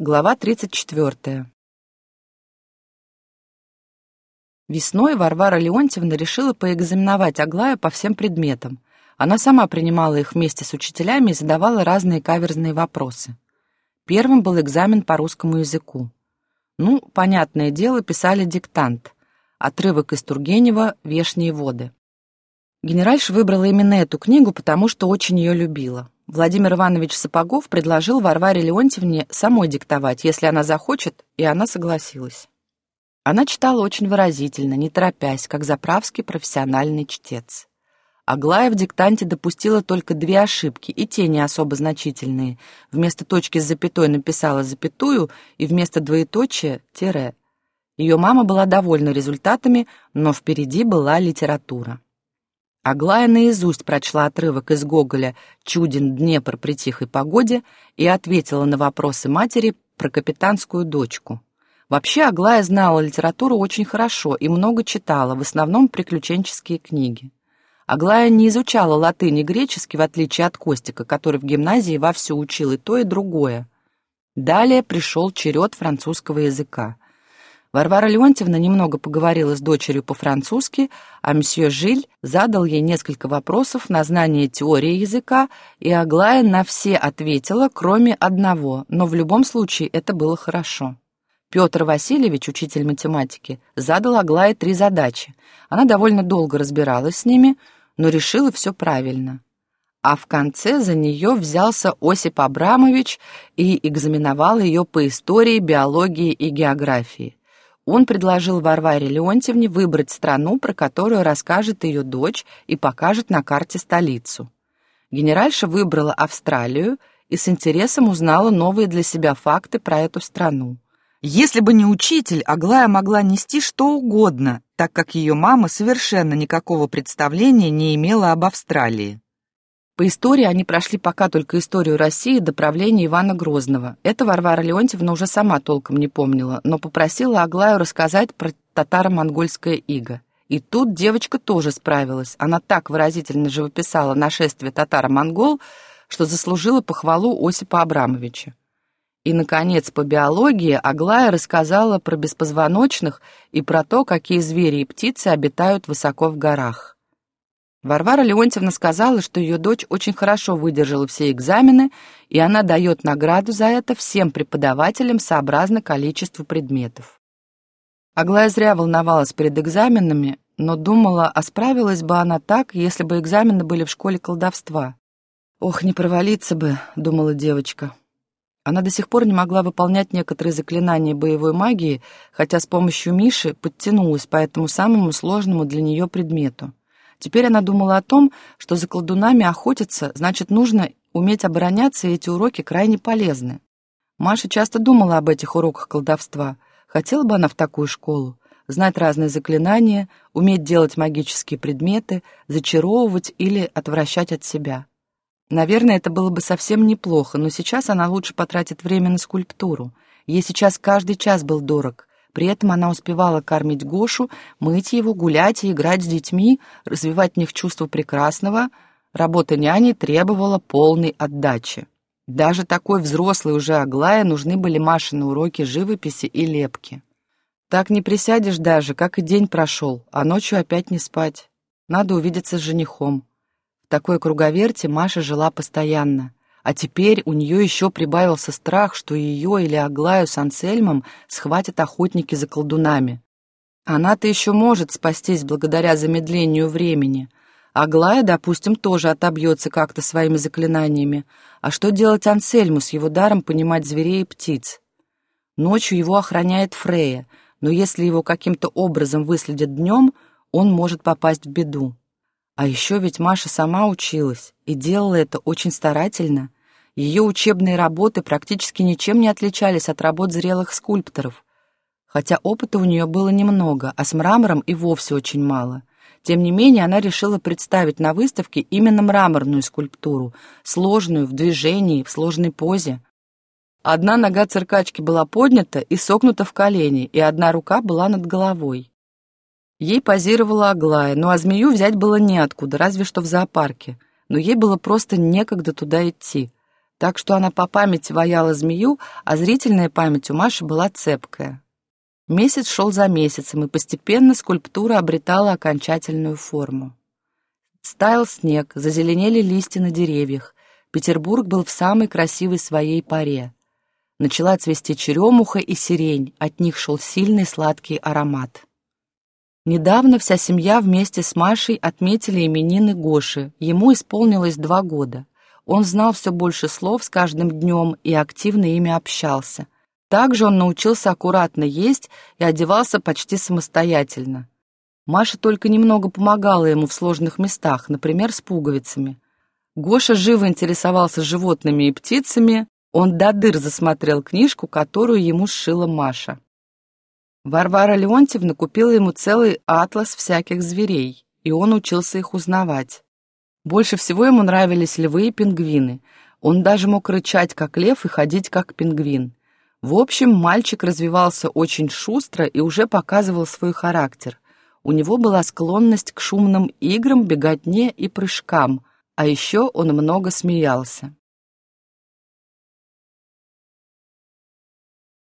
Глава 34. Весной Варвара Леонтьевна решила поэкзаменовать Аглаю по всем предметам. Она сама принимала их вместе с учителями и задавала разные каверзные вопросы. Первым был экзамен по русскому языку. Ну, понятное дело, писали диктант. Отрывок из Тургенева «Вешние воды». Генеральша выбрала именно эту книгу, потому что очень ее любила. Владимир Иванович Сапогов предложил Варваре Леонтьевне самой диктовать, если она захочет, и она согласилась. Она читала очень выразительно, не торопясь, как заправский профессиональный чтец. Аглая в диктанте допустила только две ошибки, и те не особо значительные. Вместо точки с запятой написала запятую, и вместо двоеточия — тире. Ее мама была довольна результатами, но впереди была литература. Аглая наизусть прочла отрывок из Гоголя «Чуден Днепр при тихой погоде» и ответила на вопросы матери про капитанскую дочку. Вообще Аглая знала литературу очень хорошо и много читала, в основном приключенческие книги. Аглая не изучала латынь и греческий, в отличие от Костика, который в гимназии вовсю учил и то, и другое. Далее пришел черед французского языка — Варвара Леонтьевна немного поговорила с дочерью по-французски, а мсье Жиль задал ей несколько вопросов на знание теории языка, и Аглая на все ответила, кроме одного, но в любом случае это было хорошо. Петр Васильевич, учитель математики, задал Аглае три задачи. Она довольно долго разбиралась с ними, но решила все правильно. А в конце за нее взялся Осип Абрамович и экзаменовал ее по истории, биологии и географии. Он предложил Варваре Леонтьевне выбрать страну, про которую расскажет ее дочь и покажет на карте столицу. Генеральша выбрала Австралию и с интересом узнала новые для себя факты про эту страну. Если бы не учитель, Аглая могла нести что угодно, так как ее мама совершенно никакого представления не имела об Австралии. По истории они прошли пока только историю России до правления Ивана Грозного. Это Варвара Леонтьевна уже сама толком не помнила, но попросила Аглаю рассказать про татаро-монгольское иго. И тут девочка тоже справилась. Она так выразительно живописала нашествие татаро-монгол, что заслужила похвалу Осипа Абрамовича. И, наконец, по биологии Аглая рассказала про беспозвоночных и про то, какие звери и птицы обитают высоко в горах. Варвара Леонтьевна сказала, что ее дочь очень хорошо выдержала все экзамены, и она дает награду за это всем преподавателям сообразно количеству предметов. Аглая зря волновалась перед экзаменами, но думала, а справилась бы она так, если бы экзамены были в школе колдовства. «Ох, не провалиться бы», — думала девочка. Она до сих пор не могла выполнять некоторые заклинания боевой магии, хотя с помощью Миши подтянулась по этому самому сложному для нее предмету. Теперь она думала о том, что за колдунами охотиться, значит, нужно уметь обороняться, и эти уроки крайне полезны. Маша часто думала об этих уроках колдовства. Хотела бы она в такую школу, знать разные заклинания, уметь делать магические предметы, зачаровывать или отвращать от себя. Наверное, это было бы совсем неплохо, но сейчас она лучше потратит время на скульптуру. Ей сейчас каждый час был дорог. При этом она успевала кормить Гошу, мыть его, гулять и играть с детьми, развивать в них чувство прекрасного. Работа няни требовала полной отдачи. Даже такой взрослой уже Аглае нужны были Машины уроки живописи и лепки. Так не присядешь даже, как и день прошел, а ночью опять не спать. Надо увидеться с женихом. В такой круговерте Маша жила постоянно. А теперь у нее еще прибавился страх, что ее или Аглаю с Ансельмом схватят охотники за колдунами. Она-то еще может спастись благодаря замедлению времени. Аглая, допустим, тоже отобьется как-то своими заклинаниями. А что делать Ансельму с его даром понимать зверей и птиц? Ночью его охраняет Фрея, но если его каким-то образом выследят днем, он может попасть в беду. А еще ведь Маша сама училась и делала это очень старательно. Ее учебные работы практически ничем не отличались от работ зрелых скульпторов, хотя опыта у нее было немного, а с мрамором и вовсе очень мало. Тем не менее, она решила представить на выставке именно мраморную скульптуру, сложную, в движении, в сложной позе. Одна нога циркачки была поднята и согнута в колени, и одна рука была над головой. Ей позировала Аглая, ну а змею взять было неоткуда, разве что в зоопарке. Но ей было просто некогда туда идти. Так что она по памяти ваяла змею, а зрительная память у Маши была цепкая. Месяц шел за месяцем, и постепенно скульптура обретала окончательную форму. Стаял снег, зазеленели листья на деревьях. Петербург был в самой красивой своей паре. Начала цвести черемуха и сирень, от них шел сильный сладкий аромат. Недавно вся семья вместе с Машей отметили именины Гоши. Ему исполнилось два года. Он знал все больше слов с каждым днем и активно ими общался. Также он научился аккуратно есть и одевался почти самостоятельно. Маша только немного помогала ему в сложных местах, например, с пуговицами. Гоша живо интересовался животными и птицами, он до дыр засмотрел книжку, которую ему сшила Маша. Варвара Леонтьевна купила ему целый атлас всяких зверей, и он учился их узнавать. Больше всего ему нравились львы и пингвины. Он даже мог рычать, как лев, и ходить, как пингвин. В общем, мальчик развивался очень шустро и уже показывал свой характер. У него была склонность к шумным играм, беготне и прыжкам, а еще он много смеялся.